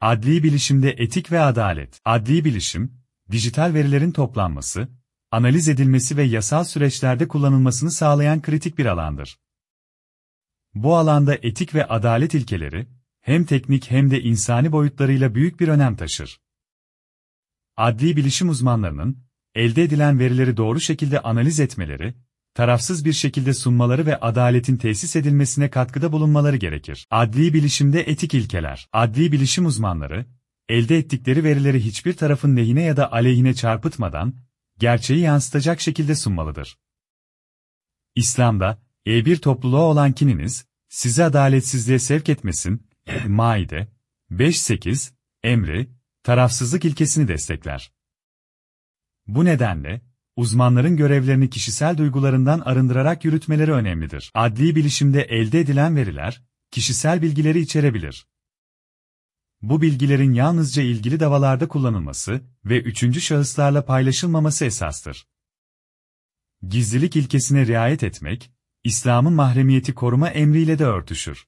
Adli bilişimde etik ve adalet. Adli bilişim, dijital verilerin toplanması, analiz edilmesi ve yasal süreçlerde kullanılmasını sağlayan kritik bir alandır. Bu alanda etik ve adalet ilkeleri, hem teknik hem de insani boyutlarıyla büyük bir önem taşır. Adli bilişim uzmanlarının, elde edilen verileri doğru şekilde analiz etmeleri, tarafsız bir şekilde sunmaları ve adaletin tesis edilmesine katkıda bulunmaları gerekir. Adli bilişimde etik ilkeler. Adli bilişim uzmanları, elde ettikleri verileri hiçbir tarafın lehine ya da aleyhine çarpıtmadan, gerçeği yansıtacak şekilde sunmalıdır. İslam'da, E1 topluluğu olan kininiz, sizi adaletsizliğe sevk etmesin, Maide, 5-8, emri, tarafsızlık ilkesini destekler. Bu nedenle, uzmanların görevlerini kişisel duygularından arındırarak yürütmeleri önemlidir. Adli bilişimde elde edilen veriler, kişisel bilgileri içerebilir. Bu bilgilerin yalnızca ilgili davalarda kullanılması ve üçüncü şahıslarla paylaşılmaması esastır. Gizlilik ilkesine riayet etmek, İslam'ın mahremiyeti koruma emriyle de örtüşür.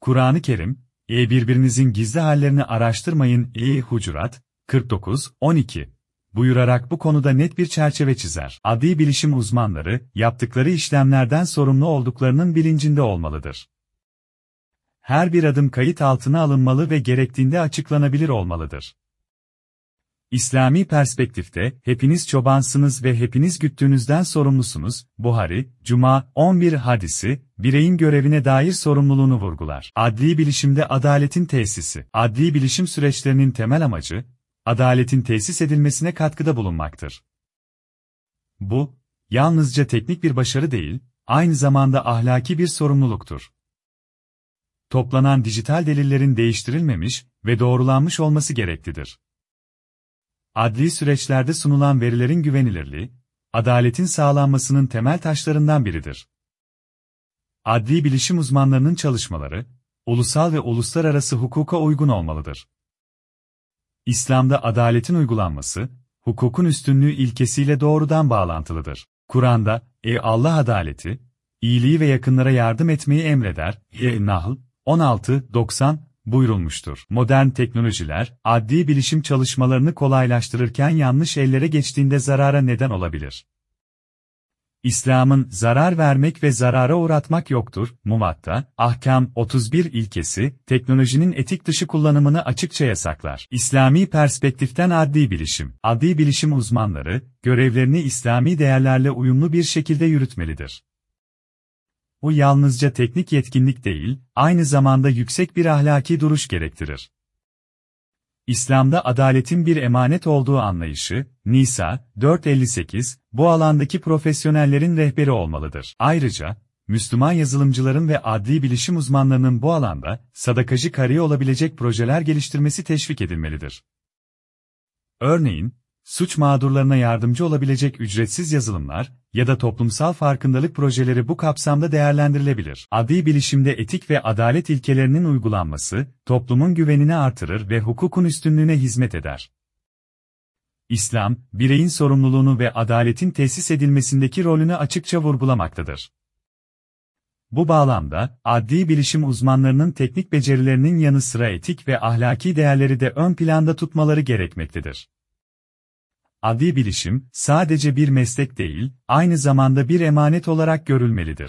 Kur'an-ı Kerim, e birbirinizin gizli hallerini araştırmayın e Hucurat, 49, 12 buyurarak bu konuda net bir çerçeve çizer. Adli bilişim uzmanları, yaptıkları işlemlerden sorumlu olduklarının bilincinde olmalıdır. Her bir adım kayıt altına alınmalı ve gerektiğinde açıklanabilir olmalıdır. İslami perspektifte, hepiniz çobansınız ve hepiniz güttüğünüzden sorumlusunuz, Buhari, Cuma, 11 hadisi, bireyin görevine dair sorumluluğunu vurgular. Adli bilişimde adaletin tesisi, adli bilişim süreçlerinin temel amacı, adaletin tesis edilmesine katkıda bulunmaktır. Bu, yalnızca teknik bir başarı değil, aynı zamanda ahlaki bir sorumluluktur. Toplanan dijital delillerin değiştirilmemiş ve doğrulanmış olması gereklidir. Adli süreçlerde sunulan verilerin güvenilirliği, adaletin sağlanmasının temel taşlarından biridir. Adli bilişim uzmanlarının çalışmaları, ulusal ve uluslararası hukuka uygun olmalıdır. İslam'da adaletin uygulanması, hukukun üstünlüğü ilkesiyle doğrudan bağlantılıdır. Kur'an'da, e Allah adaleti, iyiliği ve yakınlara yardım etmeyi emreder, e Nahl, 16-90, buyurulmuştur. Modern teknolojiler, adli bilişim çalışmalarını kolaylaştırırken yanlış ellere geçtiğinde zarara neden olabilir. İslam'ın zarar vermek ve zarara uğratmak yoktur. Muvatta, Ahkam 31 ilkesi, teknolojinin etik dışı kullanımını açıkça yasaklar. İslami perspektiften adli bilişim. Adli bilişim uzmanları, görevlerini İslami değerlerle uyumlu bir şekilde yürütmelidir. Bu yalnızca teknik yetkinlik değil, aynı zamanda yüksek bir ahlaki duruş gerektirir. İslam'da adaletin bir emanet olduğu anlayışı, Nisa 458, bu alandaki profesyonellerin rehberi olmalıdır. Ayrıca, Müslüman yazılımcıların ve adli bilişim uzmanlarının bu alanda, sadakacı kariye olabilecek projeler geliştirmesi teşvik edilmelidir. Örneğin, suç mağdurlarına yardımcı olabilecek ücretsiz yazılımlar ya da toplumsal farkındalık projeleri bu kapsamda değerlendirilebilir. Adli bilişimde etik ve adalet ilkelerinin uygulanması, toplumun güvenini artırır ve hukukun üstünlüğüne hizmet eder. İslam, bireyin sorumluluğunu ve adaletin tesis edilmesindeki rolünü açıkça vurgulamaktadır. Bu bağlamda, adli bilişim uzmanlarının teknik becerilerinin yanı sıra etik ve ahlaki değerleri de ön planda tutmaları gerekmektedir. Adli bilişim, sadece bir meslek değil, aynı zamanda bir emanet olarak görülmelidir.